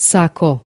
sako